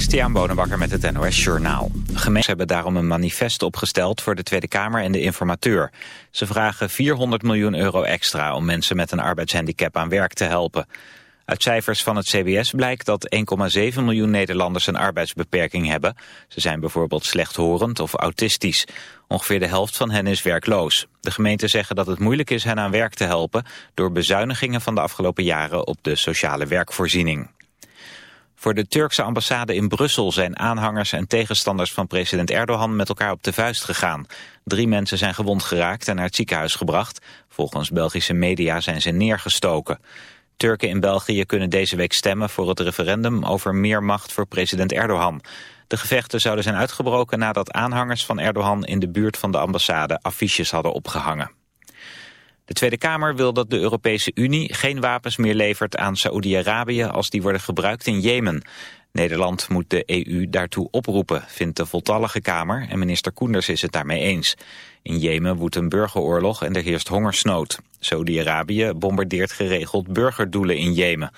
Christian Bonenbakker met het NOS Journaal. Gemeenten hebben daarom een manifest opgesteld voor de Tweede Kamer en de informateur. Ze vragen 400 miljoen euro extra om mensen met een arbeidshandicap aan werk te helpen. Uit cijfers van het CBS blijkt dat 1,7 miljoen Nederlanders een arbeidsbeperking hebben. Ze zijn bijvoorbeeld slechthorend of autistisch. Ongeveer de helft van hen is werkloos. De gemeenten zeggen dat het moeilijk is hen aan werk te helpen... door bezuinigingen van de afgelopen jaren op de sociale werkvoorziening. Voor de Turkse ambassade in Brussel zijn aanhangers en tegenstanders van president Erdogan met elkaar op de vuist gegaan. Drie mensen zijn gewond geraakt en naar het ziekenhuis gebracht. Volgens Belgische media zijn ze neergestoken. Turken in België kunnen deze week stemmen voor het referendum over meer macht voor president Erdogan. De gevechten zouden zijn uitgebroken nadat aanhangers van Erdogan in de buurt van de ambassade affiches hadden opgehangen. De Tweede Kamer wil dat de Europese Unie geen wapens meer levert aan Saoedi-Arabië als die worden gebruikt in Jemen. Nederland moet de EU daartoe oproepen, vindt de voltallige Kamer en minister Koenders is het daarmee eens. In Jemen woedt een burgeroorlog en er heerst hongersnood. Saudi-Arabië bombardeert geregeld burgerdoelen in Jemen.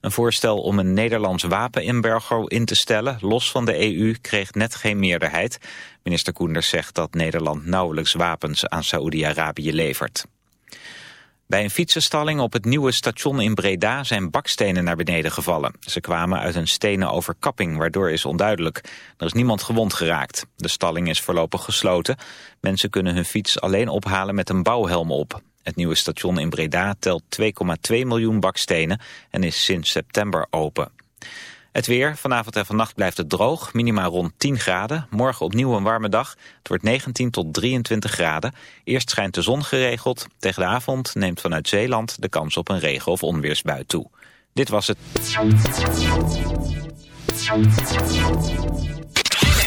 Een voorstel om een Nederlands wapenembargo in te stellen, los van de EU, kreeg net geen meerderheid. Minister Koenders zegt dat Nederland nauwelijks wapens aan Saoedi-Arabië levert. Bij een fietsenstalling op het nieuwe station in Breda zijn bakstenen naar beneden gevallen. Ze kwamen uit een stenen overkapping, waardoor is onduidelijk. Er is niemand gewond geraakt. De stalling is voorlopig gesloten. Mensen kunnen hun fiets alleen ophalen met een bouwhelm op. Het nieuwe station in Breda telt 2,2 miljoen bakstenen en is sinds september open. Het weer, vanavond en vannacht blijft het droog, minimaal rond 10 graden. Morgen opnieuw een warme dag, het wordt 19 tot 23 graden. Eerst schijnt de zon geregeld, tegen de avond neemt vanuit Zeeland de kans op een regen- of onweersbui toe. Dit was het.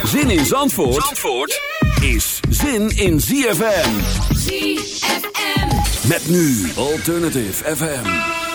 Zin in Zandvoort, Zandvoort is zin in ZFM. ZFM. Met nu Alternative FM.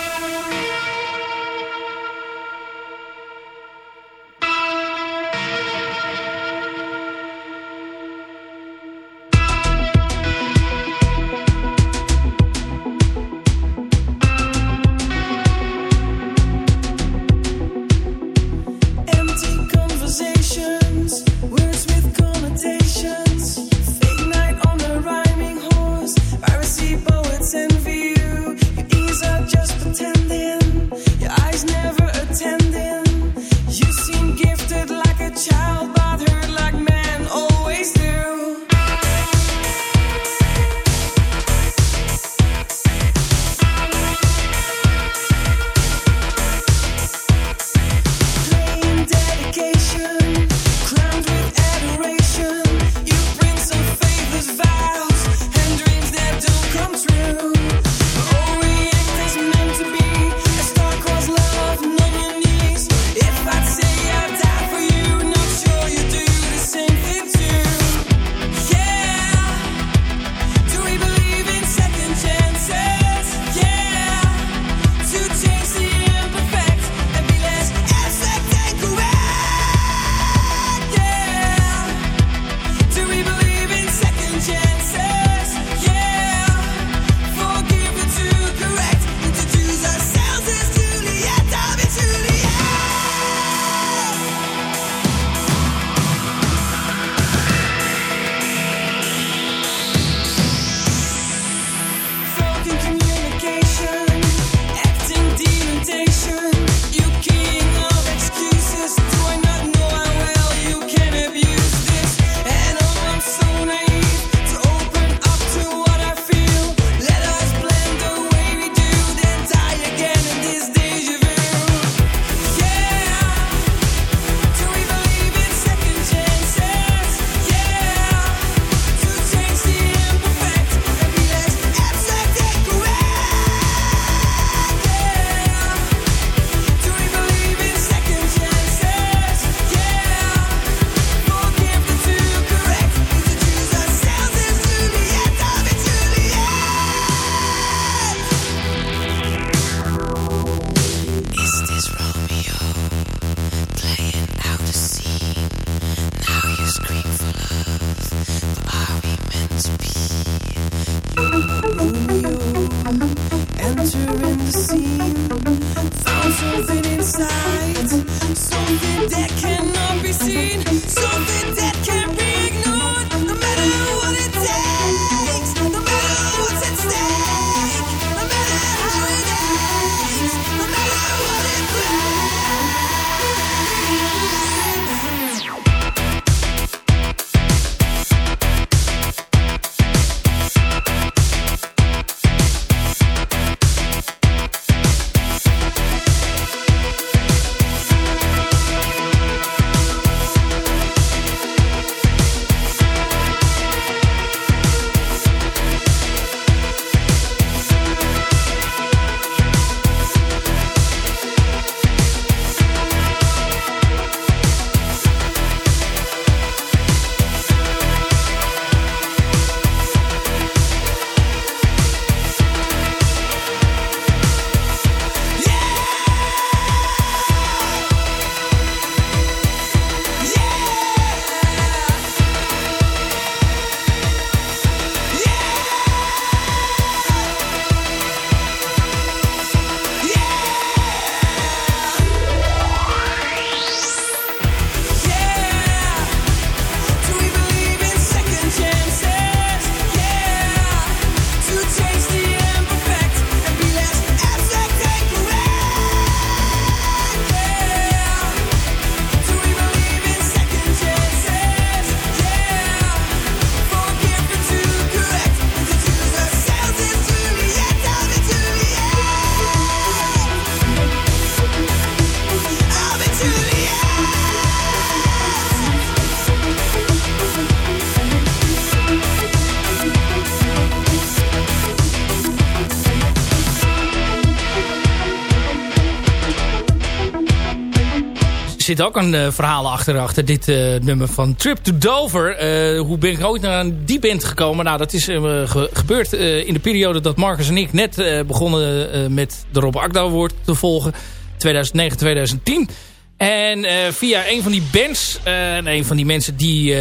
Zit ook een uh, verhaal achter, achter dit uh, nummer van Trip to Dover. Uh, hoe ben ik ooit naar die band gekomen? Nou, dat is ge gebeurd in de periode dat Marcus en ik net begonnen met de Rob Akda Award te volgen. 2009, 2010. En via een van die bands, en een van die mensen die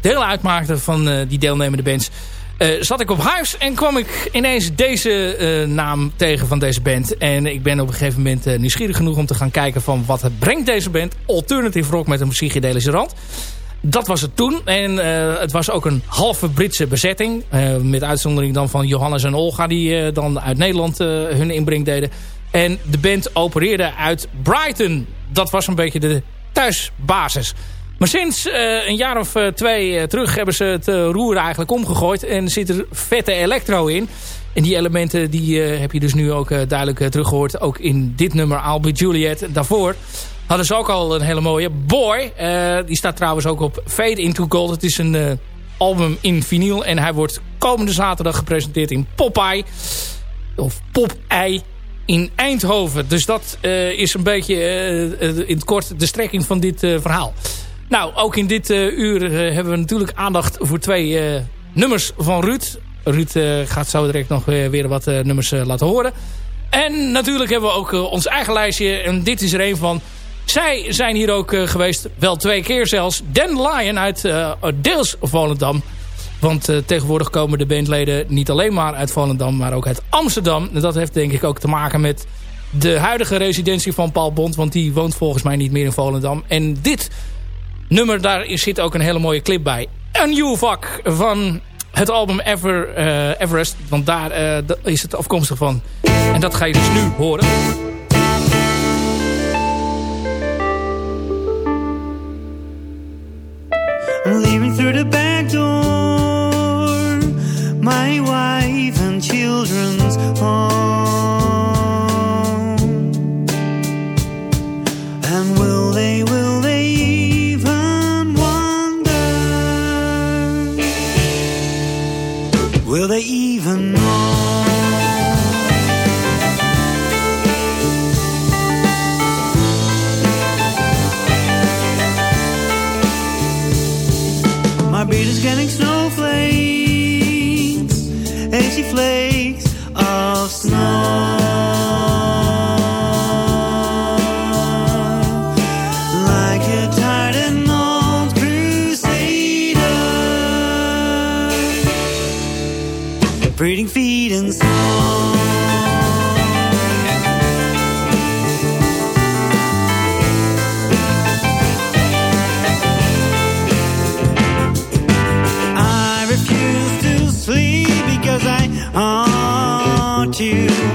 deel uitmaakten van die deelnemende bands... Uh, zat ik op huis en kwam ik ineens deze uh, naam tegen van deze band. En ik ben op een gegeven moment uh, nieuwsgierig genoeg om te gaan kijken van wat het brengt deze band. Alternative rock met een psychedelische rand. Dat was het toen. En het was ook een halve Britse bezetting. met uitzondering dan van Johannes en Olga die dan uit Nederland hun inbreng deden. En de band opereerde uit Brighton. Dat was een beetje de thuisbasis. Maar sinds uh, een jaar of uh, twee uh, terug hebben ze het roer eigenlijk omgegooid. En zit er vette elektro in. En die elementen die heb je dus nu ook duidelijk teruggehoord. Ook in dit nummer I'll Juliet. Daarvoor hadden ze ook al een hele mooie Boy. die staat trouwens ook op Fade Into Gold. Het is een album in vinyl. En hij wordt komende zaterdag gepresenteerd in Popeye. Of Popeye in Eindhoven. Dus dat is een beetje in het kort de strekking van dit verhaal. Nou, ook in dit uh, uur uh, hebben we natuurlijk aandacht voor twee uh, nummers van Ruud. Ruud gaat zo direct nog weer wat nummers laten horen. En natuurlijk hebben we ook ons eigen lijstje. En dit is er een van. Zij zijn hier ook geweest. Wel twee keer zelfs. Dan Lion uit deels Volendam. Want tegenwoordig komen de bandleden niet alleen maar uit Volendam. Maar ook uit Amsterdam. En dat heeft denk ik ook te maken met de huidige residentie van Paul Bond. Want die woont volgens mij niet meer in Volendam. En dit nummer, daar zit ook een hele mooie clip bij. Een nieuw vak van het album Ever, uh, Everest. Want daar uh, is het afkomstig van. En dat ga je dus nu horen. I'm leaving through the Will they even know? My beard is getting snowflakes, hazy flakes Celebrating feet and song. I refuse to sleep because I haunt you.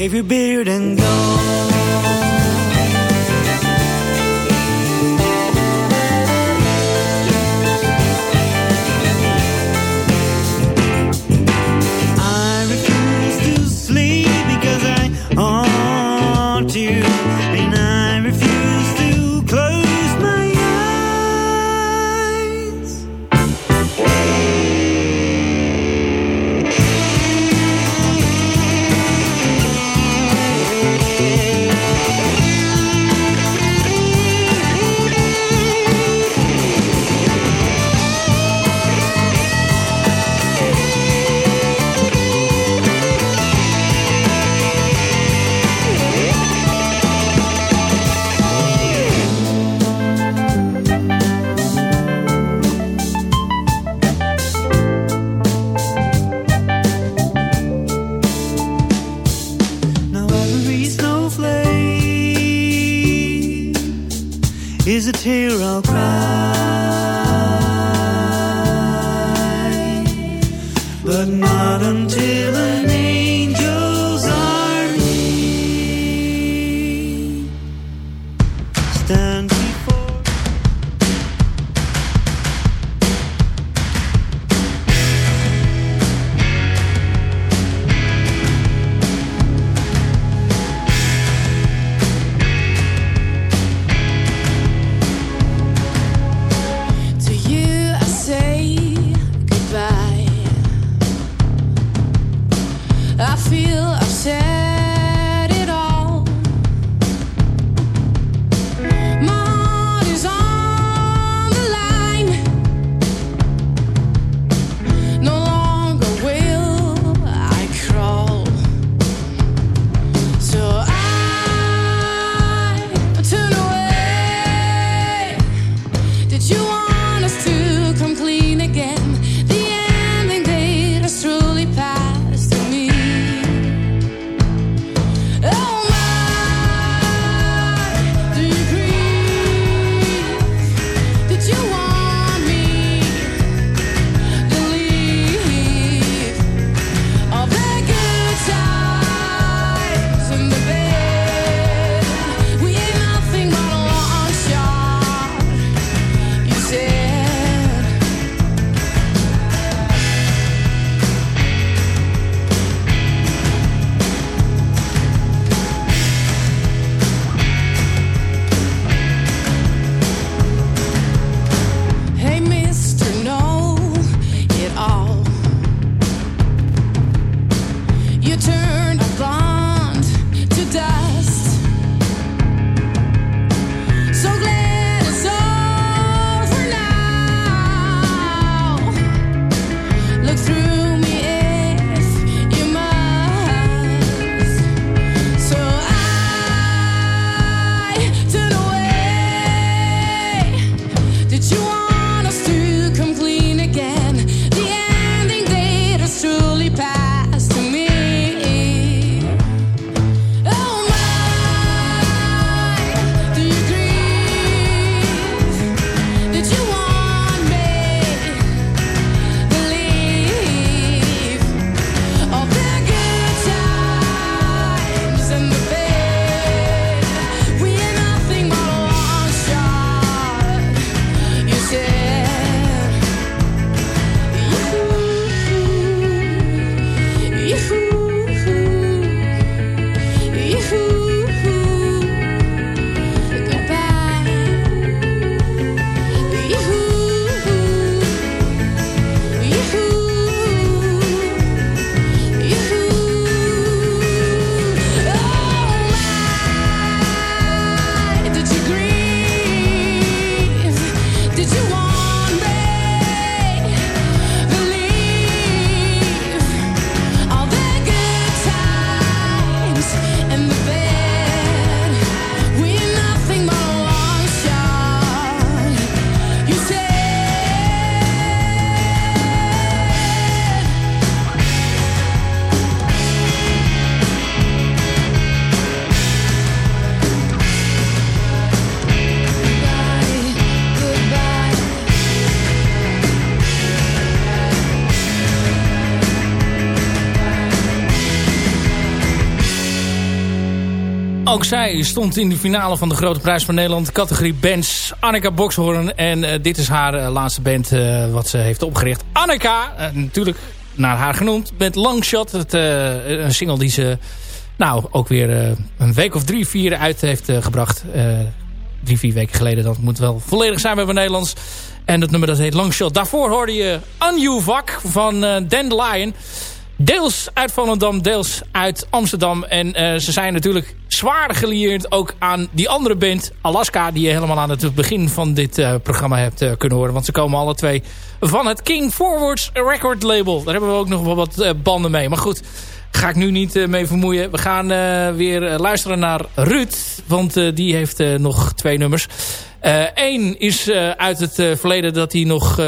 Shave your beard and go. Zij stond in de finale van de Grote Prijs van Nederland. Categorie bands Annika Boxhorn. En uh, dit is haar uh, laatste band uh, wat ze heeft opgericht. Annika, natuurlijk naar haar genoemd. Met Longshot. Het, een single die ze nou ook weer een week of drie, vier uit heeft gebracht. drie, vier weken geleden. Dat moet wel volledig zijn bij het Nederlands. En dat nummer dat heet Longshot. Daarvoor hoorde je Anju Vak van Dandelion. Deels uit Volendam, deels uit Amsterdam. En uh, ze zijn natuurlijk zwaar gelieerd ook aan die andere band Alaska... die je helemaal aan het begin van dit uh, programma hebt uh, kunnen horen. Want ze komen alle twee van het King Forwards record label. Daar hebben we ook nog wel wat banden mee. Maar goed, ga ik nu niet mee vermoeien. We gaan weer luisteren naar Ruud. Want die heeft nog twee nummers. Eén uh, is uh, uit het uh, verleden dat hij nog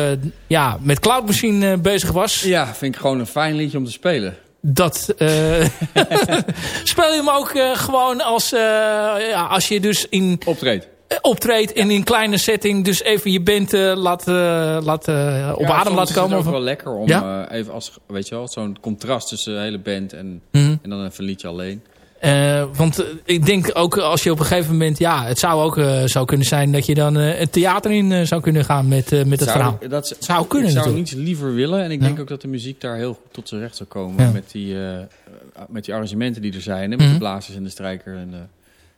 ja, met Cloud Machine bezig was. Ja, vind ik gewoon een fijn liedje om te spelen. Dat speel je hem ook gewoon als, ja, als je dus in... Optreedt. Optreedt in een kleine setting. Dus even je band laat, laat, op ja, adem laten komen. Het is ook wel lekker om even als, weet je wel, zo'n contrast tussen de hele band en, mm -hmm. en dan even een liedje alleen. Uh, want uh, ik denk ook als je op een gegeven moment... Ja, het zou ook uh, zou kunnen zijn dat je dan het theater in zou kunnen gaan met, met het, zou, verhaal. Dat zou kunnen Ik zou natuurlijk. niets liever willen. En ik ja. denk ook dat de muziek daar heel goed tot zijn recht zou komen. Ja. Met, die, met die arrangementen die er zijn. Hè, met mm -hmm. de blazers en de strijker. En,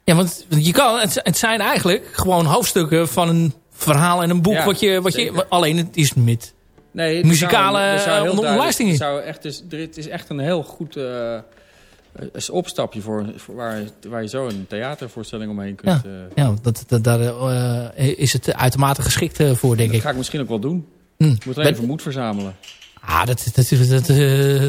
ja, want je kan, het, het zijn eigenlijk gewoon hoofdstukken van een verhaal en een boek. Ja, wat je, wat je, alleen het is met nee, het muzikale zou, omlijsting in. Zou echt, dus, het is echt een heel goed een opstapje voor, voor waar, waar, je zo een theatervoorstelling omheen kunt. Ja, uh, ja dat, dat, daar uh, is het uitermate geschikt uh, voor, denk dat ik. Dat ga ik misschien ook wel doen. Hm. Ik moet alleen even moed verzamelen. Ah, dat... dat, dat,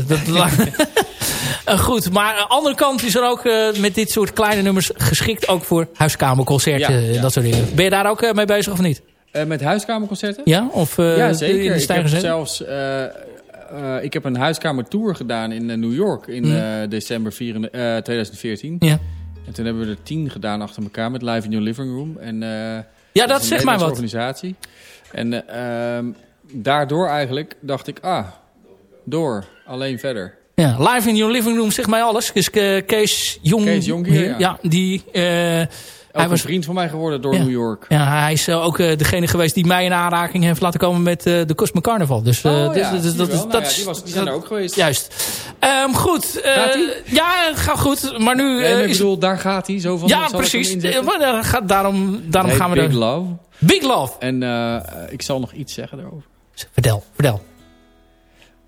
dat, dat goed, maar aan de andere kant is er ook met dit soort kleine nummers geschikt ook voor huiskamerconcerten. Ja, ja. Dat soort dingen. Ben je daar ook mee bezig of niet? met huiskamerconcerten? Ja, of ja, zeker. In de ik heb zelfs... Uh, ik heb een huiskamertour gedaan in uh, New York in uh, december 4, 2014. Ja. En toen hebben we er tien gedaan achter elkaar met Live in Your Living Room. En, ja, dat zegt mij wat. organisatie. En ehm, daardoor eigenlijk dacht ik, ah, door, alleen verder. Ja, Live in Your Living Room zegt mij alles. Dus Kees Jong, Kees Jong hier, ja. ja. die... hij was een vriend van mij geworden door ja. New York. Ja, hij is uh, ook uh, degene geweest die mij in aanraking heeft laten komen met uh, de Cosmic Carnival. Dus, ja, dat, dat, ja, die, zijn er ook geweest. Juist. Um, goed. gaat ja, gaat goed. Maar nu... Nee, ik bedoel, daar gaat hij. Zo van, ja, precies. Maar gaat, daarom daarom gaan we Big er... Love. Big Love. En ik zal nog iets zeggen daarover. Vertel, vertel.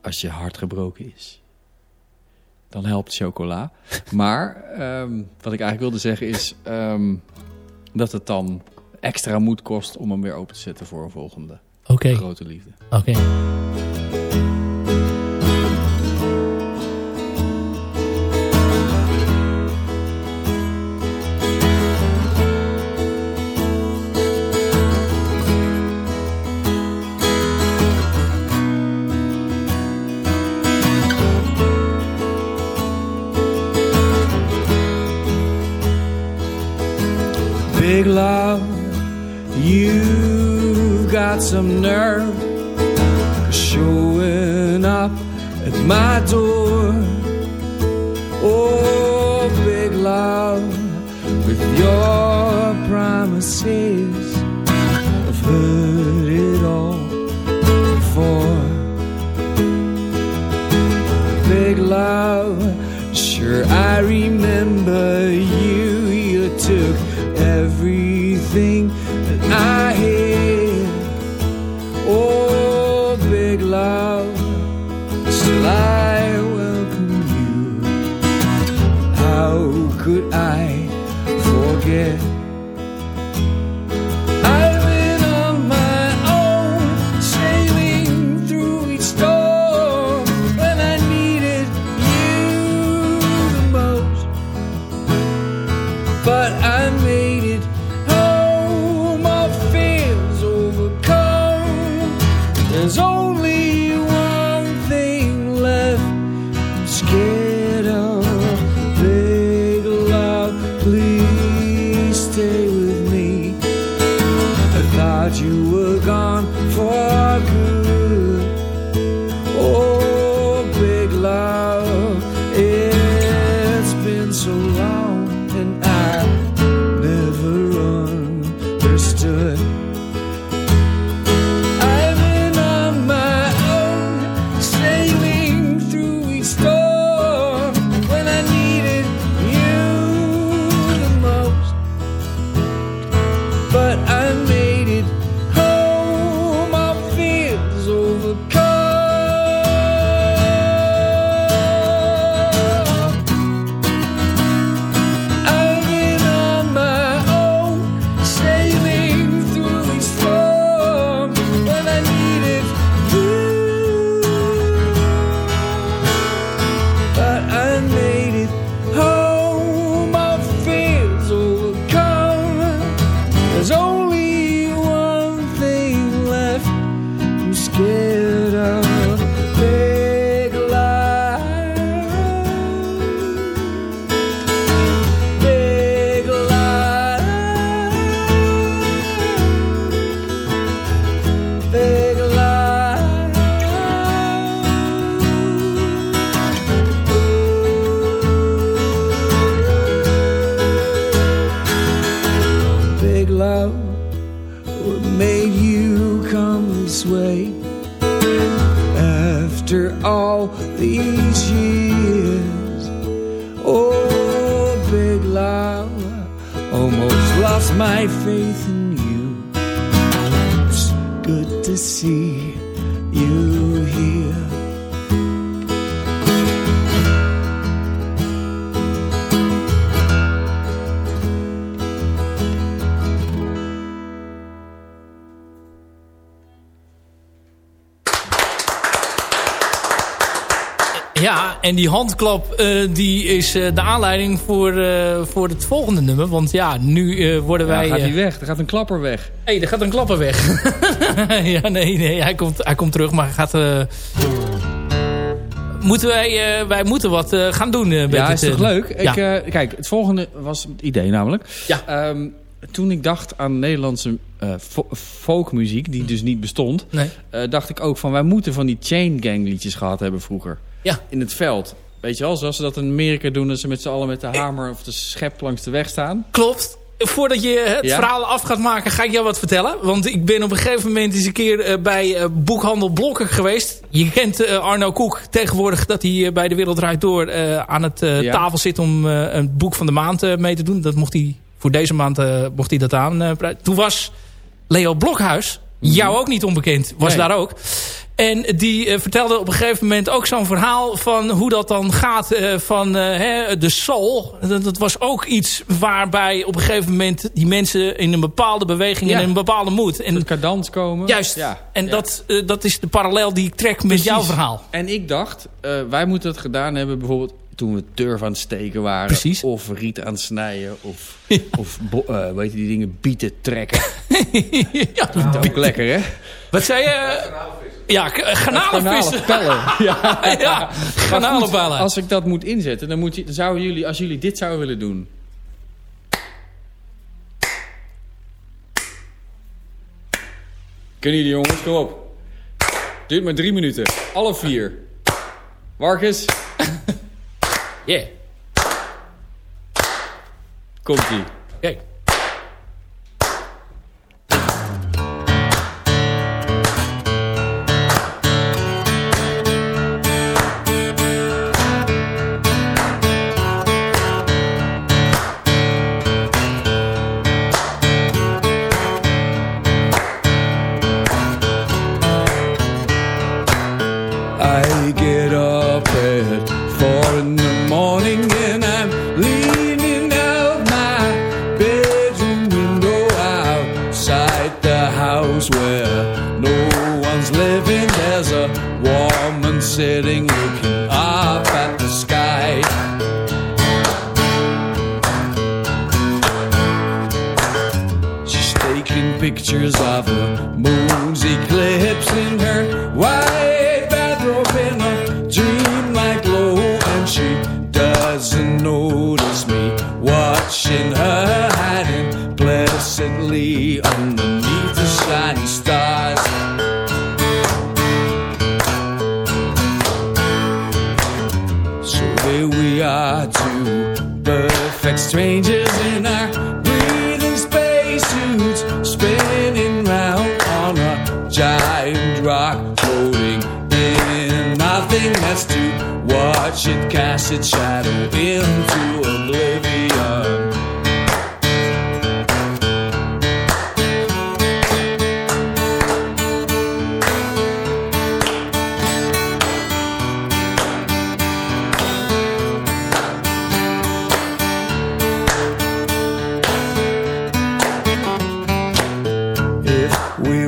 Als je hart gebroken is, dan helpt chocola. Maar um, wat ik eigenlijk wilde zeggen is... Um, dat het dan extra moed kost om hem weer open te zetten voor een volgende okay. grote liefde. Oké. Okay. Ja, en die handklap eh, die is eh, de aanleiding voor, eh, voor het volgende nummer. Want ja, nu worden Ja, wij... gaat hij weg. Er gaat een klapper weg. hey, er gaat een klapper weg. ja, nee, nee, hij komt, hij komt terug, maar hij gaat... moeten wij, wij moeten wat gaan doen met Ja, dit, is toch leuk? Ik, kijk, het volgende was het idee namelijk. Ja. Ehm, toen ik dacht aan Nederlandse fo- folkmuziek, die dus niet bestond... Nee. dacht ik ook van, wij moeten van die chain gang liedjes gehad hebben vroeger. Ja. In het veld. Weet je wel, zoals ze dat in Amerika doen... dat ze met z'n allen met de hamer of de schep langs de weg staan. Klopt. Voordat je het Ja? verhaal af gaat maken, ga ik jou wat vertellen. Want ik ben op een gegeven moment eens een keer eh, bij eh, boekhandel Blokker geweest. Je kent eh, Arno Koek tegenwoordig dat hij bij De Wereld Draait Door aan het Ja. tafel zit om een boek van de maand mee te doen. Dat mocht hij voor deze maand mocht hij dat aan. Toen was Leo Blokhuis, jou ook niet onbekend, was Nee. daar ook. En die eh, vertelde op een gegeven moment ook zo'n verhaal van hoe dat dan gaat eh, van eh, hè, de soul. Dat, dat was ook iets waarbij op een gegeven moment die mensen in een bepaalde beweging Ja. en in een bepaalde moed. En cadans komen. juist, Ja. en Ja. Dat, dat is de parallel die ik trek met jouw verhaal. En ik dacht, eh, wij moeten het gedaan hebben bijvoorbeeld toen we turf aan het steken waren. Precies. Of riet aan het snijden. Of, of eh, weet je die dingen, bieten trekken. ja, Dat is ook lekker hè? wat zei je? Ja, k- garnalenvissen. pellen. Ja. ja, goed, garnalenpellen. als ik dat moet inzetten, dan, moet je, dan zouden jullie, als jullie dit zouden willen doen. Kunnen jullie jongens, kom op. Duurt maar drie minuten. Alle vier. Marcus, Yeah, komt-ie. kijk.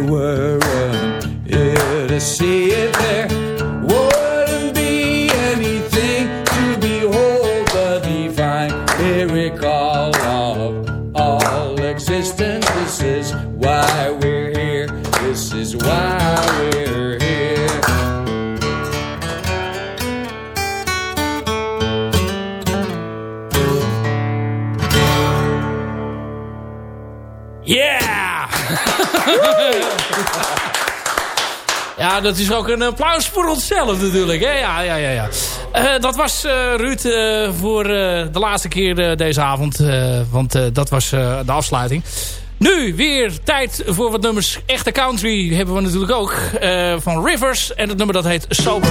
were a, here to see ja, dat is ook een applaus voor onszelf natuurlijk. Ja, ja, ja, ja. Eh, dat was eh, Ruud eh, voor de laatste keer deze avond. want dat was de afsluiting. Nu weer tijd voor wat nummers. Echte country hebben we natuurlijk ook. van Rivers. En het nummer dat heet Sober.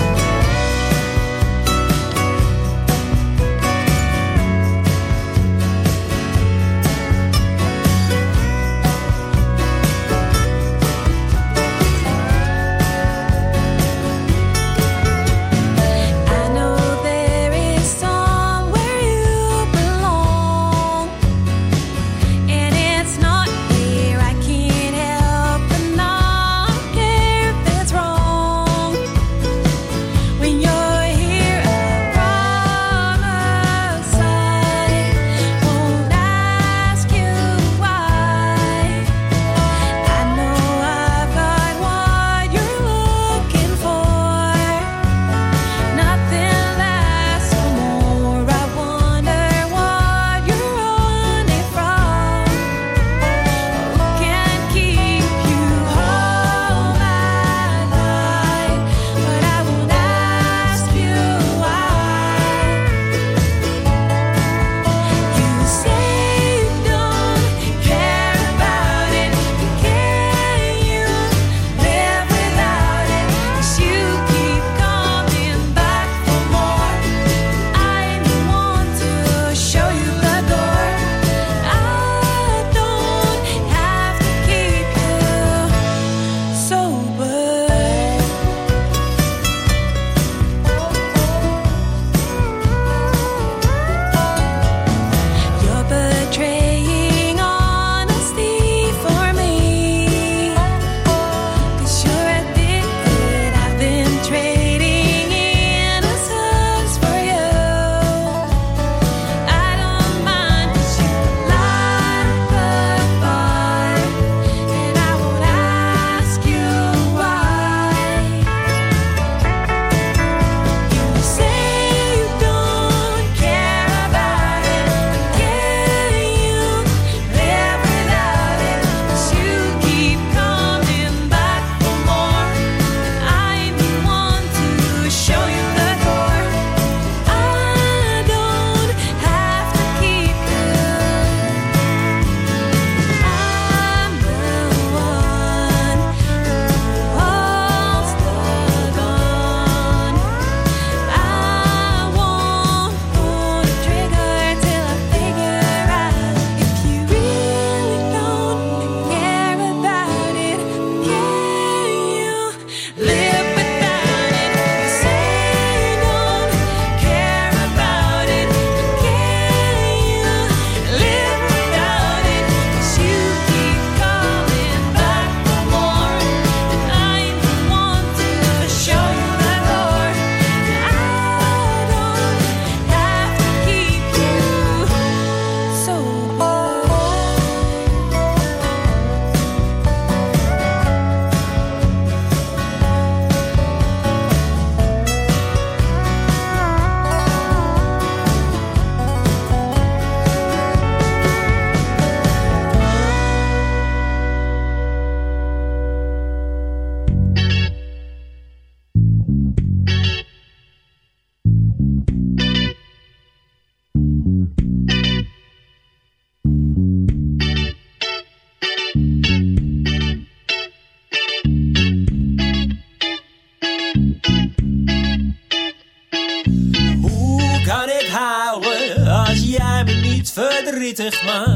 40 man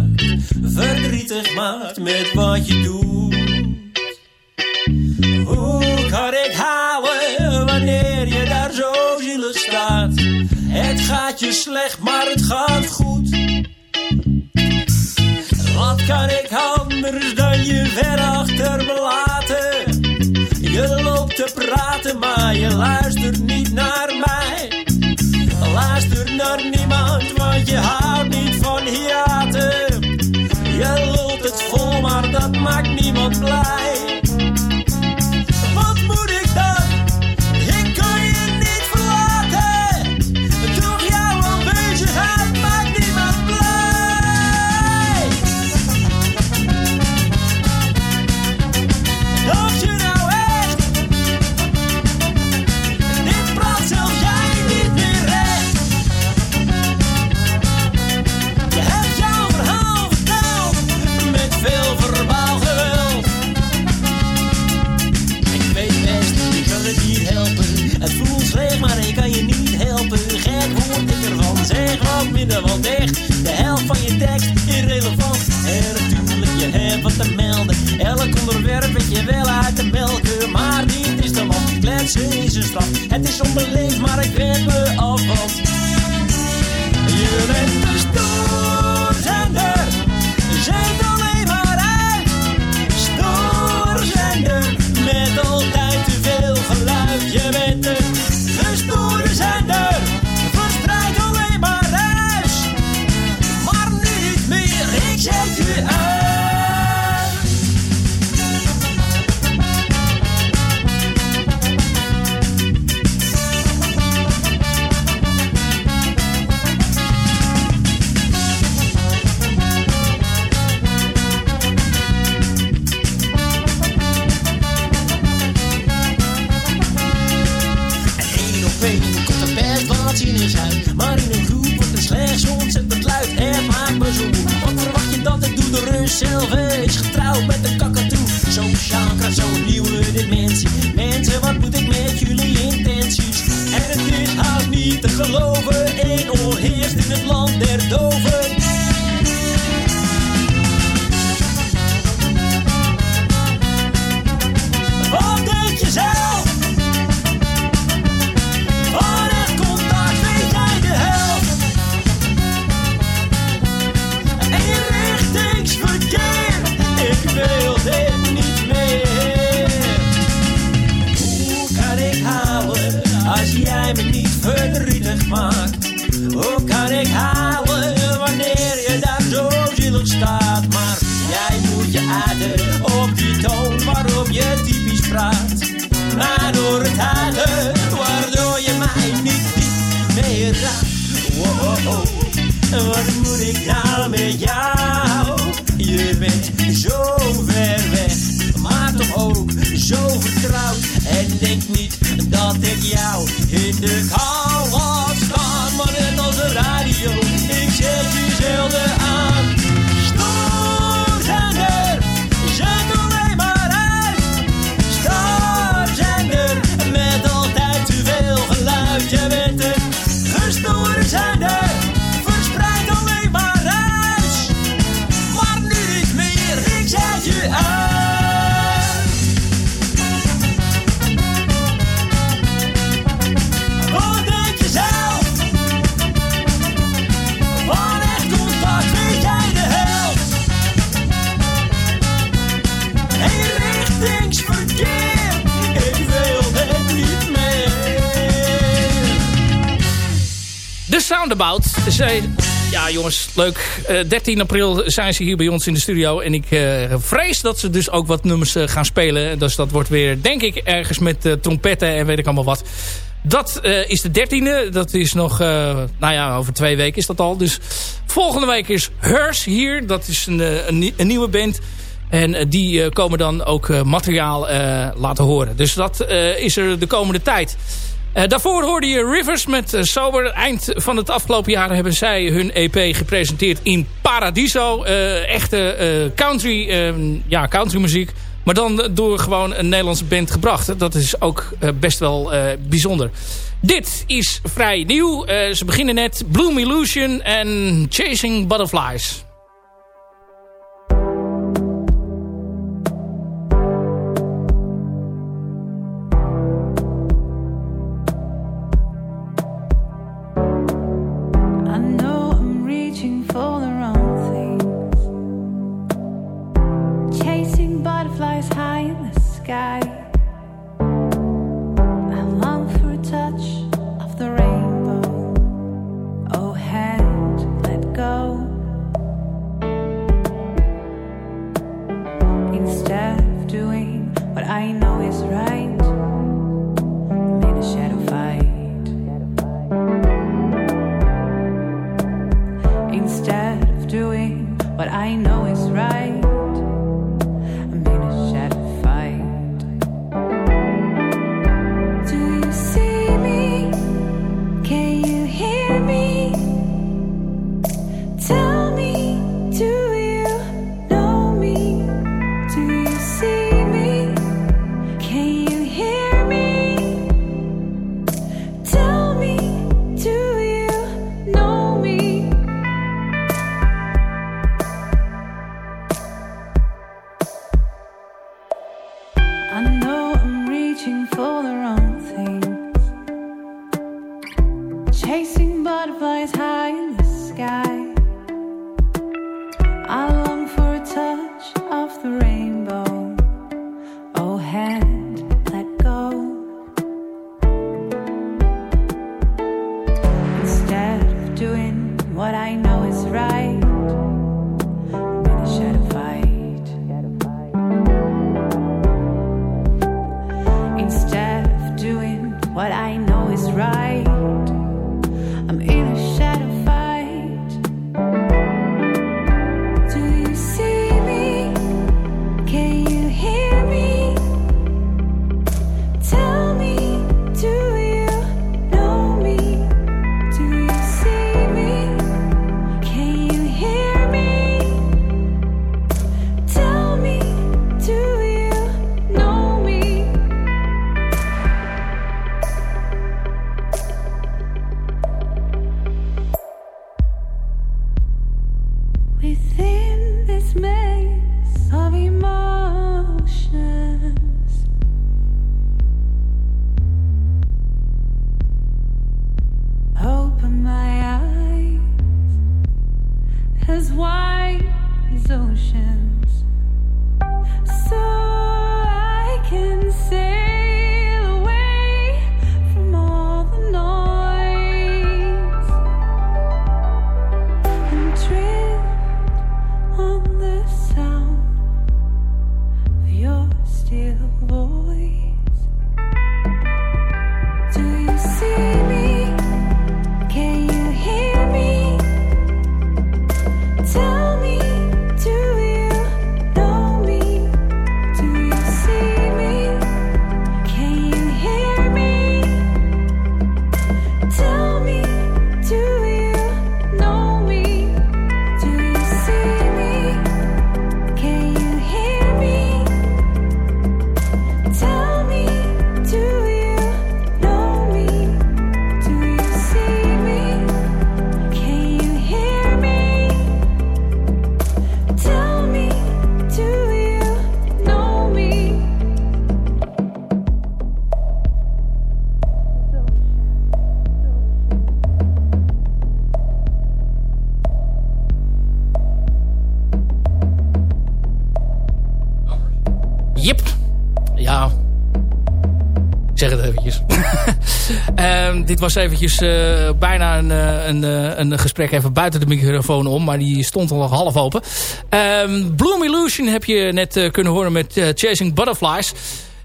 verdrietig maakt? Hoe kan ik houden wanneer je daar zo zielig staat? Maar jij moet je uiten op die toon waarop je typisch praat. Maar door het huilen, waardoor je mij niet meer raakt. Wow, oh, wat moet ik nou met jou? Je bent zo ver weg, maar toch ook zo vertrouwd. En denk niet jou in de kou staan. Maar net als de radio, ik zet je zelden De Soundabout. Zij, ja jongens, leuk. Eh, 13 april zijn ze hier bij ons in de studio. En ik eh, vrees dat ze dus ook wat nummers eh, gaan spelen. Dus dat wordt weer, denk ik, ergens met eh, trompetten en weet ik allemaal wat. Dat eh, is de 13e. Dat is nog, eh, nou ja, over twee weken is dat al. Dus volgende week is Hers hier. Dat is een, eh, een, een nieuwe band. En eh, die eh, komen dan ook eh, materiaal eh, laten horen. Dus dat eh, is er de komende tijd. Eh, daarvoor hoorde je Rivers met eh, Sober. Eind van het afgelopen jaar hebben zij hun EP gepresenteerd in Paradiso. Eh, echte country, eh, ja, countrymuziek. Maar dan door gewoon een Nederlandse band gebracht. Dat is ook best wel bijzonder. Dit is vrij nieuw. Ze beginnen net Bloom Illusion en Chasing Butterflies. Dit was eventjes eh, bijna een, eh, een, eh, een gesprek even buiten de microfoon om. Maar die stond al half open. Ehm, Bloom Illusion heb je net kunnen horen met Chasing Butterflies.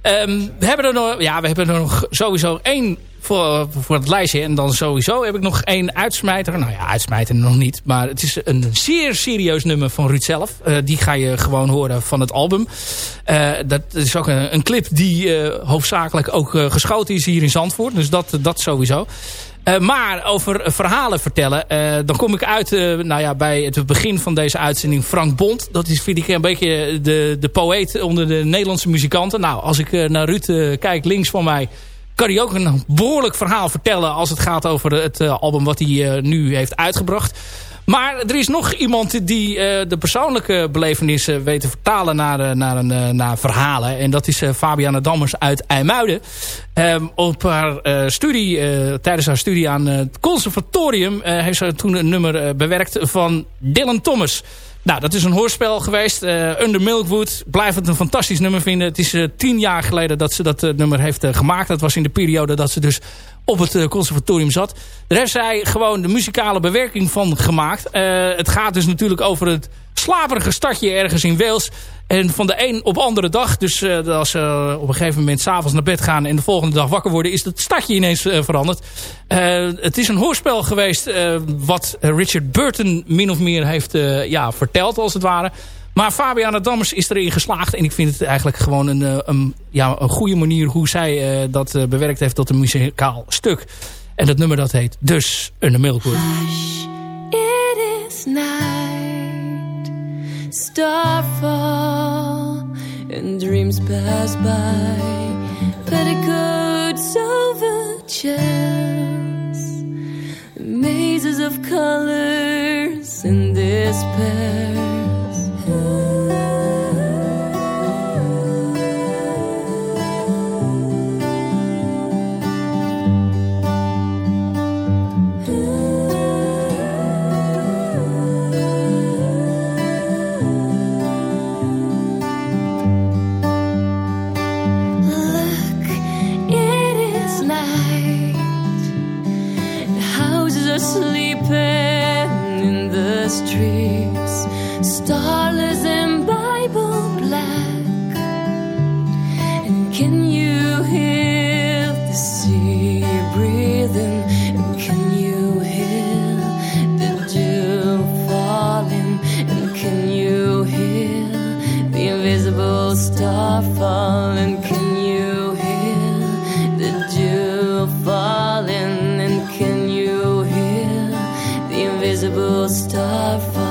Ehm, we, hebben er nog, ja, we hebben er nog sowieso één voor, voor het lijstje. En dan sowieso heb ik nog één uitsmijter. Nou ja, uitsmijter nog niet. Maar het is een zeer serieus nummer van Ruud zelf. Eh, die ga je gewoon horen van het album. Eh, dat is ook een, een clip die eh, hoofdzakelijk ook geschoten is hier in Zandvoort. Dus dat, dat sowieso. Maar over verhalen vertellen. dan kom ik uit nou ja, bij het begin van deze uitzending Frank Bond. Dat is vind ik een beetje de, de poëet onder de Nederlandse muzikanten. Nou, als ik naar Ruud kijk links van mij kan hij ook een behoorlijk verhaal vertellen... als het gaat over het eh, album wat hij eh, nu heeft uitgebracht. Maar er is nog iemand die eh, de persoonlijke belevenissen weet te vertalen naar, naar, een, naar verhalen. En dat is eh, Fabiana Dammers uit IJmuiden. Ehm, op haar studie, tijdens haar studie aan het conservatorium... heeft ze toen een nummer bewerkt van Dylan Thomas... Nou, dat is een hoorspel geweest. eh, Under Milkwood. Blijf het een fantastisch nummer vinden. Het is eh, tien jaar geleden dat ze dat eh, nummer heeft gemaakt. Dat was in de periode dat ze dus op het conservatorium zat. Daar heeft zij gewoon de muzikale bewerking van gemaakt. Het gaat dus natuurlijk over het slaperige stadje ergens in Wales. En van de een op andere dag, dus eh, als ze op een gegeven moment s'avonds naar bed gaan... en de volgende dag wakker worden, is het stadje ineens eh, veranderd. Eh, het is een hoorspel geweest eh, wat Richard Burton min of meer heeft eh, ja, verteld, als het ware. Maar Fabiana Dammers is erin geslaagd. En ik vind het eigenlijk gewoon een, eh, een, ja, een goede manier hoe zij eh, dat eh, bewerkt heeft tot een muzikaal stuk. En dat nummer dat heet dus Under Milkwood. It is night, starfall, and dreams pass by. Petticoats over chairs, mazes of colors and despairs. starfall.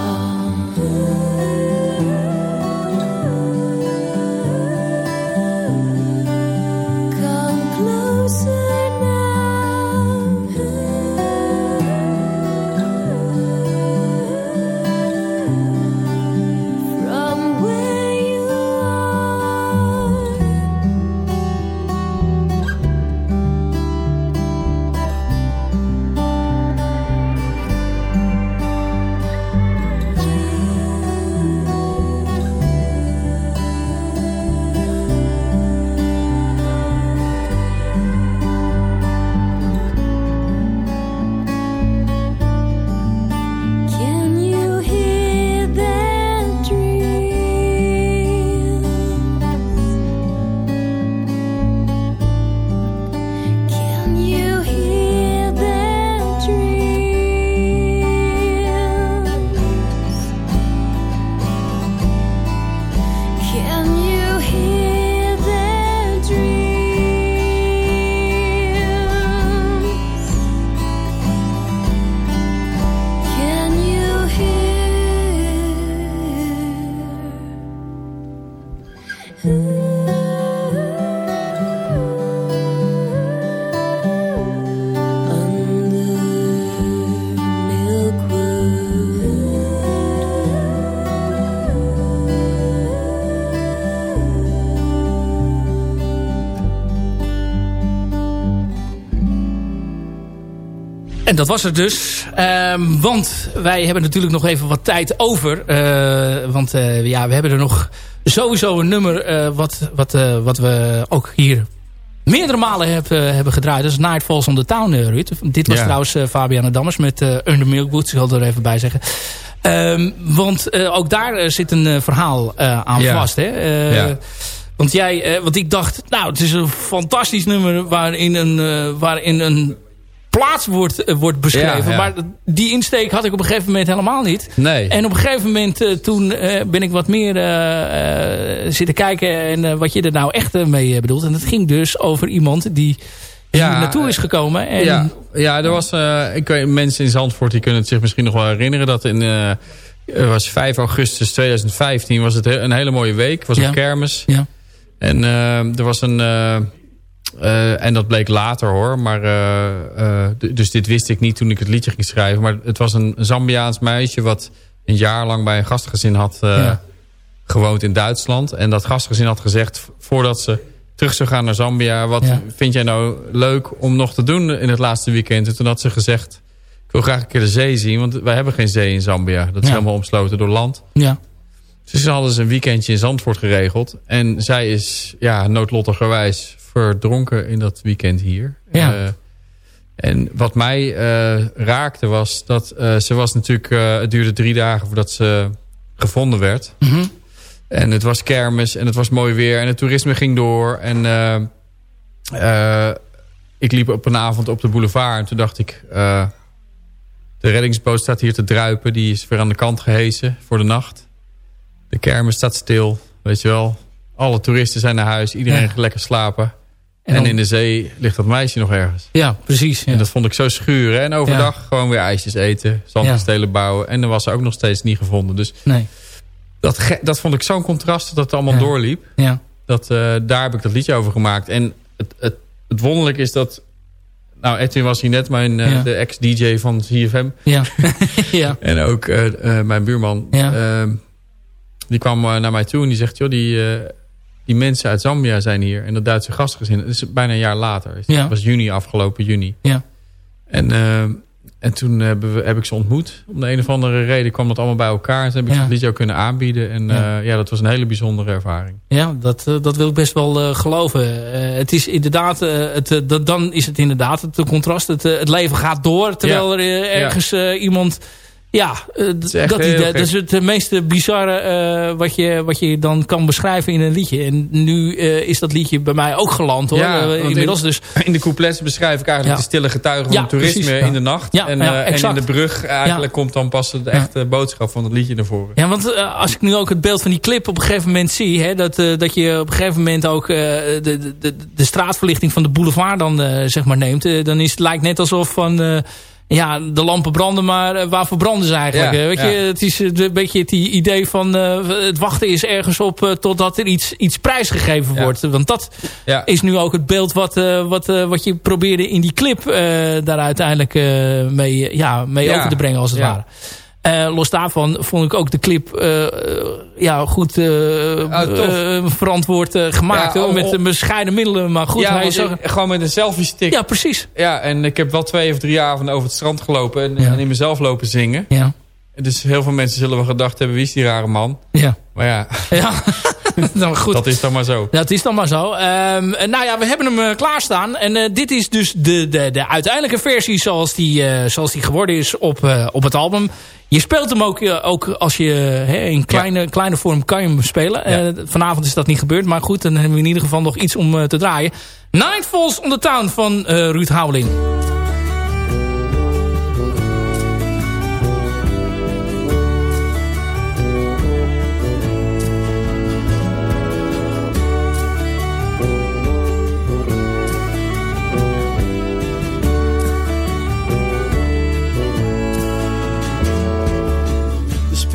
En dat was het dus. Ehm, want wij hebben natuurlijk nog even wat tijd over. Eh, want eh, ja, we hebben er nog sowieso een nummer... eh, wat, wat, wat we ook hier meerdere malen heb, hebben gedraaid. Dat is Night Falls on the Town, Ruud. Dit was Ja. trouwens uh, Fabiana Dammers met Under Milkwood. Ik zal er even bij zeggen. Ehm, want ook daar zit een verhaal aan Ja. vast. Hè? Ja. Want jij, want ik dacht, nou, het is een fantastisch nummer waarin een, waarin een plaats wordt, eh, wordt beschreven. Ja, ja. Maar die insteek had ik op een gegeven moment helemaal niet. Nee. En op een gegeven moment eh, toen eh, ben ik wat meer zitten kijken en wat je er nou echt mee bedoelt. En het ging dus over iemand die hier Ja, naartoe is gekomen. En, ja, ja, er was, ik weet, mensen in Zandvoort die kunnen het zich misschien nog wel herinneren... dat in het was 5 augustus 2015 was het he- een hele mooie week. Het was een kermis. Ja. En er was een... eh, en dat bleek later hoor. Maar, eh, eh, dus dit wist ik niet toen ik het liedje ging schrijven. Maar het was een Zambiaans meisje... wat een jaar lang bij een gastgezin had Ja. gewoond in Duitsland. En dat gastgezin had gezegd... voordat ze terug zou gaan naar Zambia... wat Ja. vind jij nou leuk om nog te doen in het laatste weekend? En toen had ze gezegd... ik wil graag een keer de zee zien... want wij hebben geen zee in Zambia. Dat is Ja. helemaal omsloten door land. ja. Dus ze hadden ze een weekendje in Zandvoort geregeld. En zij is ja, noodlottigerwijs verdronken in dat weekend hier. Ja. Eh, en wat mij eh, raakte was dat eh, ze was natuurlijk... het duurde drie dagen voordat ze gevonden werd. Mhm. En het was kermis en het was mooi weer. En het toerisme ging door. En ik liep op een avond op de boulevard. En toen dacht ik... de reddingsboot staat hier te druipen. Die is weer aan de kant gehesen voor de nacht. De kermis staat stil. Weet je wel. Alle toeristen zijn naar huis. Iedereen Ja. gaat lekker slapen. En En, dan- in de zee ligt dat meisje nog ergens. ja, precies. Ja. En dat vond ik zo schuren. En overdag gewoon weer ijsjes eten. Zandkastelen bouwen. En dan was ze ook nog steeds niet gevonden. Dus Nee. dat, dat vond ik zo'n contrast dat het allemaal doorliep. Ja. Dat, eh, daar heb ik dat liedje over gemaakt. En het, het, het wonderlijk is dat... Nou, Edwin was hier net, mijn, eh, de ex-DJ van CFM. Ja. ja. En ook eh, mijn buurman. Ja. ehm, die kwam naar mij toe en die zegt... joh, die, die mensen uit Zambia zijn hier. En dat Duitse gastgezin. Het is bijna een jaar later. Het Ja. was juni, afgelopen juni. Ja. En, ehm, en toen hebben we, heb ik ze ontmoet. Om de een of andere reden kwam dat allemaal bij elkaar. En toen heb ik Ja. het liedje ook kunnen aanbieden. En Ja. ja. ja, dat was een hele bijzondere ervaring. Ja, dat, eh, dat wil ik best wel eh, geloven. Eh, het is inderdaad, eh, het, eh, dat- dan is het inderdaad het contrast. Het, eh, het leven gaat door, terwijl er eh, ergens eh, iemand... Ja, eh, dat, idee, dat is het eh, meest bizarre eh, wat, je, wat je dan kan beschrijven in een liedje. En nu eh, is dat liedje bij mij ook geland hoor. Ja, Eh, want in- inmiddels dus. In de couplets beschrijf ik eigenlijk Ja. de stille getuigen van Ja, toerisme precies, in de nacht. En, eh, en in de brug eigenlijk komt dan pas de echte boodschap van het liedje naar voren. Ja, want eh, als ik nu ook het beeld van die clip op een gegeven moment zie... Hè, dat, eh, dat je op een gegeven moment ook eh, de, de, de, de straatverlichting van de boulevard dan eh, zeg maar neemt... eh, dan is het lijkt net alsof van... eh, ja, de lampen branden, maar eh, waarvoor branden ze eigenlijk? Ja, eh, weet ja. je, het is een beetje het idee van uh, het wachten is ergens op uh, totdat er iets, iets prijsgegeven Ja. wordt. Want dat is nu ook het beeld wat, uh, wat, wat je probeerde in die clip daar uiteindelijk mee, ja, mee over te brengen als het ware. Uh, los daarvan vond ik ook de clip uh, ja, goed uh, verantwoord gemaakt. Ja, hoor, met om- bescheiden middelen. Maar goed, ja, hij zag... ik- gewoon met een selfie stick. Ja, precies. Ja, en ik heb wel twee of drie avonden over het strand gelopen en, Ja. en in mezelf lopen zingen. Ja. Dus heel veel mensen zullen wel gedacht hebben, wie is die rare man? Ja. Maar ja, Ja. nou, goed. dat is dan maar zo. Dat is dan maar zo. Um, nou ja, we hebben hem uh, klaarstaan. En uh, dit is dus de, de, de uiteindelijke versie zoals die, uh, zoals die geworden is op, uh, op het album. Je speelt hem ook, ook als je hè, in kleine, ja. kleine vorm kan je hem spelen. Ja. vanavond is dat niet gebeurd. Maar goed, dan hebben we in ieder geval nog iets om te draaien. Nightfalls on the Town van Ruud Houweling.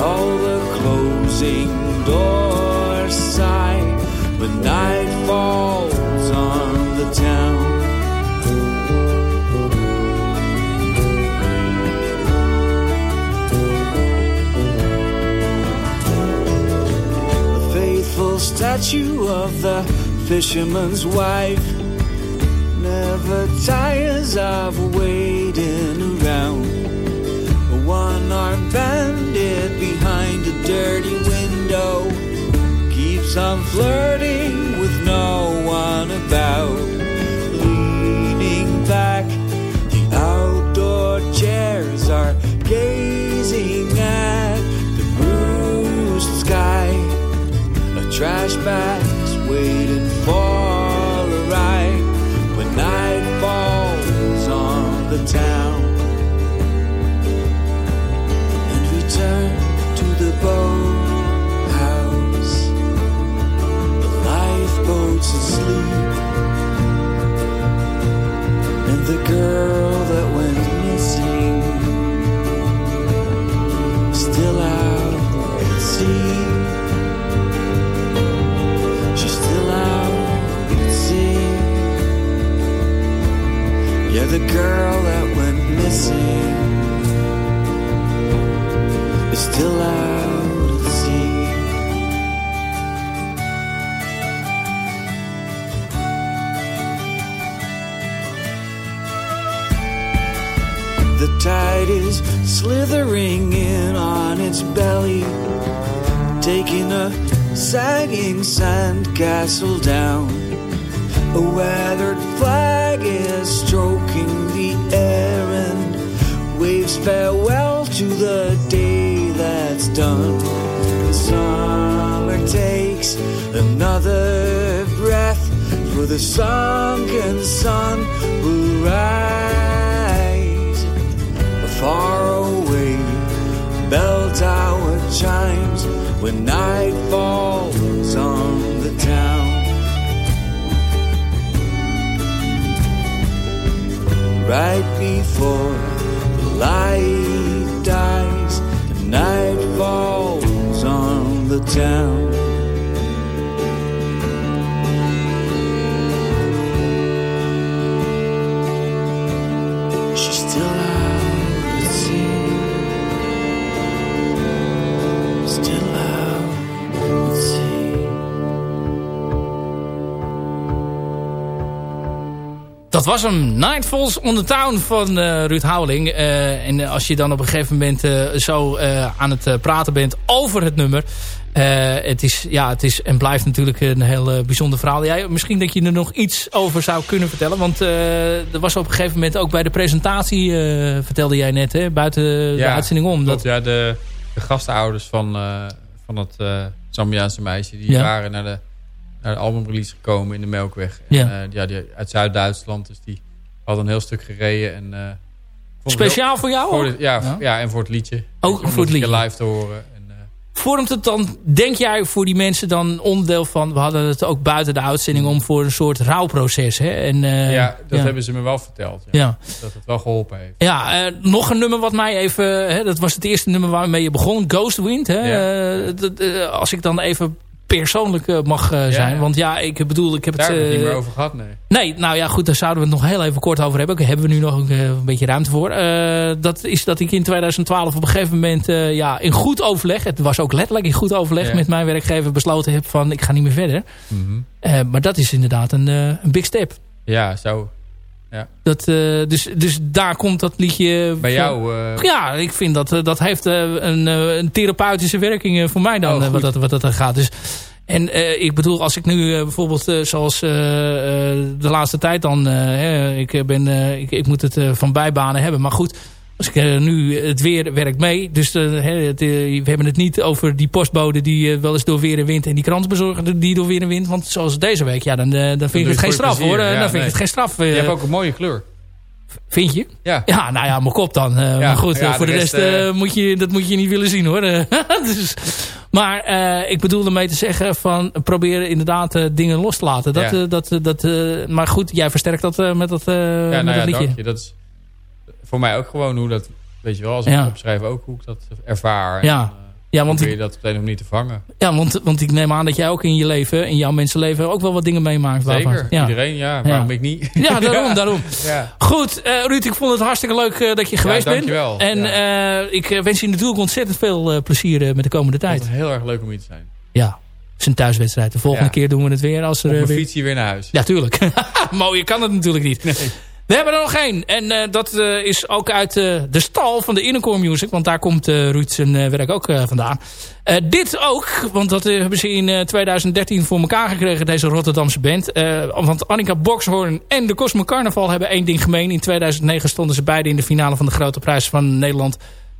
all the closing doors sigh when night falls on the town. The faithful statue of the fisherman's wife never tires of waiting around. One armed band dirty window keeps on flirting with no one about. Sagging sandcastle down. A weathered flag is stroking the air and waves farewell to the day that's done. The summer takes another breath, for the sunken sun will rise. Before Dat was hem. Nightfalls on the Town van eh, Ruud Houweling. Eh, en als je dan op een gegeven moment eh, zo aan het praten bent over het nummer. het, is, ja, het is en blijft natuurlijk een heel bijzonder verhaal. Jij, misschien dat je er nog iets over zou kunnen vertellen. Want er was op een gegeven moment ook bij de presentatie, vertelde jij net, hè, buiten de uitzending om. Dat, ja, de, de gastouders van, van het eh Zambiaanse meisje... die Ja. waren naar de, naar de albumrelease gekomen in de Melkweg. Ja. En, eh, ja, die, uit Zuid-Duitsland, dus die hadden een heel stuk gereden. En, eh, Speciaal voor jou? voor de- ja, Ja. ja. en voor het liedje. Ook voor het liedje. live te horen. En, eh, Vormt het dan, denk jij, voor die mensen dan onderdeel van... we hadden het ook buiten de uitzending om voor een soort rouwproces. Hè? En, ja, dat ja. hebben ze me wel verteld. Ja. Ja. Dat het wel geholpen heeft. Ja, nog een nummer wat mij even... Hè, dat was het eerste nummer waarmee je begon. Ghost Wind. Hè? Ja. Dat, als ik dan even persoonlijk eh, mag eh, zijn. ja. Want ja, ik bedoel, ik heb Daar het... hebben we het niet eh, meer over gehad, nee. Nee, nou ja, goed, daar zouden we het nog heel even kort over hebben. Daar hebben we nu nog een, een beetje ruimte voor. Dat is dat ik in 2012 op een gegeven moment ja, in goed overleg... het was ook letterlijk in goed overleg Ja. met mijn werkgever besloten heb van... ik ga niet meer verder. Mhm. Maar dat is inderdaad een, een big step. Ja, zo. Dat, eh, dus, dus daar komt dat liedje... Bij jou... eh, Ja, ik vind dat eh, dat heeft een, een therapeutische werking voor mij dan, Oh, wat, dat, wat dat dan gaat. Dus, en ik bedoel, als ik nu bijvoorbeeld zoals de laatste tijd dan... hè, ik, ben, ik, ik moet het van bijbanen hebben, maar goed... Als ik eh, nu, het weer werkt mee. Dus eh, het, eh, we hebben het niet over die postbode die wel eens door weer en wind. En die krantbezorger die door weer en wind. Want zoals deze week, ja, dan, dan vind ik je het geen straf hoor. Dan vind nee. ik het geen straf. je hebt ook een mooie kleur. Vind je? Ja. Ja, nou ja, mijn kop dan. Maar goed, ja, voor de de rest, moet je, dat moet je niet willen zien hoor. Dus, maar ik bedoel ermee te zeggen van probeer inderdaad dingen los te laten. Dat, Ja. dat, dat, maar goed, jij versterkt dat met dat, Ja, met nou dat liedje. dank je. Dat is voor mij ook gewoon hoe dat... Weet je wel, als ik Ja. opschrijf ook hoe ik dat ervaar. Ja. En, eh, Ja, want probeer ik, je dat op de een of andere manier te vangen. ja want, want ik neem aan dat jij ook in je leven, in jouw mensenleven, ook wel wat dingen meemaakt. Zeker. Ja. Iedereen, ja. Waarom ik niet? Ja, daarom, daarom. Goed, eh, Ruud, ik vond het hartstikke leuk eh, dat je geweest bent. dankjewel. En eh, ik eh, wens je natuurlijk ontzettend veel eh, plezier eh, met de komende tijd. het heel erg leuk om hier te zijn. Ja, zijn thuiswedstrijd. De volgende keer doen we het weer als er Op eh, mijn weer... fiets hier weer naar huis. Ja, tuurlijk. Mooier kan het natuurlijk niet. We hebben er nog één. En eh, dat eh, is ook uit eh, de stal van de Innercore Music. Want daar komt Ruud zijn werk ook vandaan. Dit ook, want dat hebben ze in eh, 2013 voor elkaar gekregen, deze Rotterdamse band. Want Annika Boxhorn en de Cosmo Carnaval hebben één ding gemeen. In 2009 stonden ze beide in de finale van de Grote Prijs van Nederland.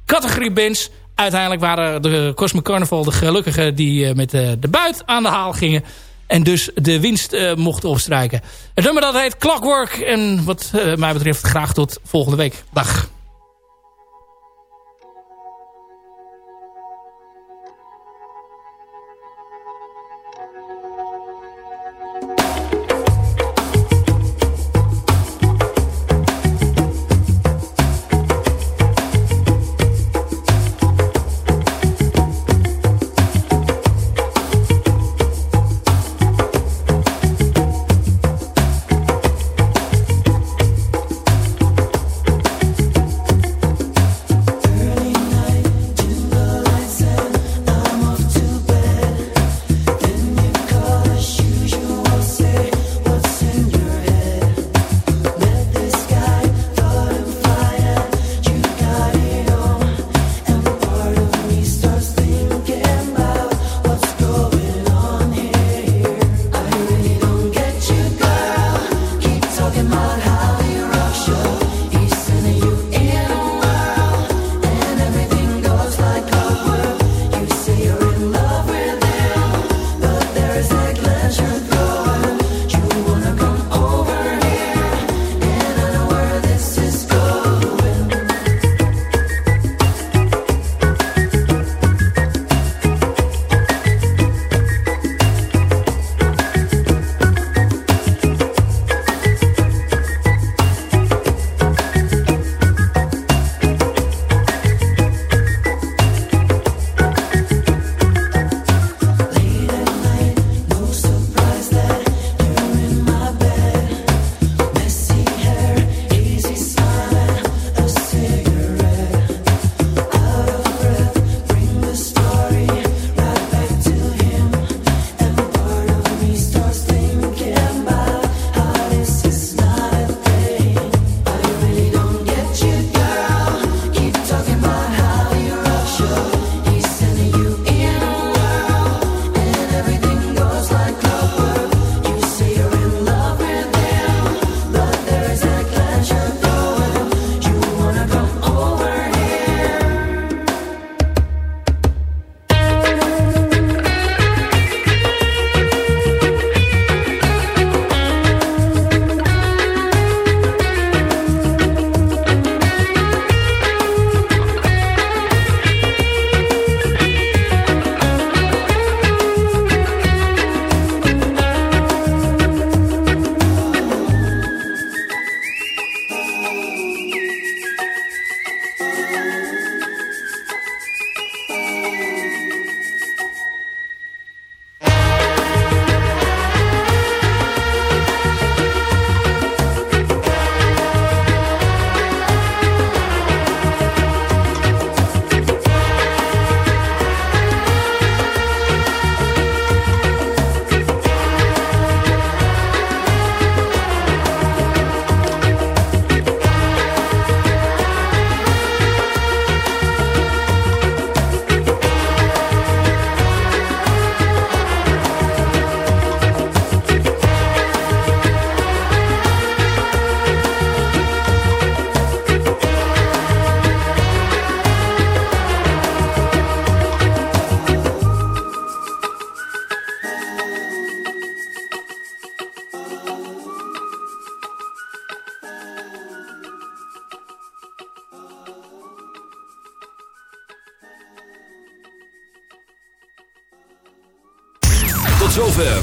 Categorie bands. Uiteindelijk waren de Cosmo Carnaval de gelukkigen die met de buit aan de haal gingen. En dus de winst eh, mochten opstrijken. Het nummer dat heet Clockwork. En wat eh, mij betreft graag tot volgende week. Dag.